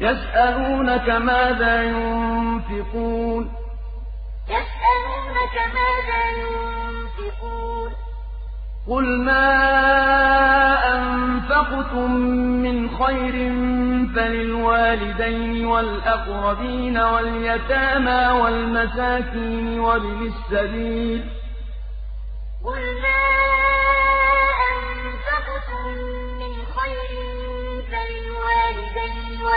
يسألونك ماذا ينفقون؟ يسألونك ماذا ينفقون؟ قل ما أنفقتم من خير فللوالدين والأقربين واليتامى والمساكين وابن السبيل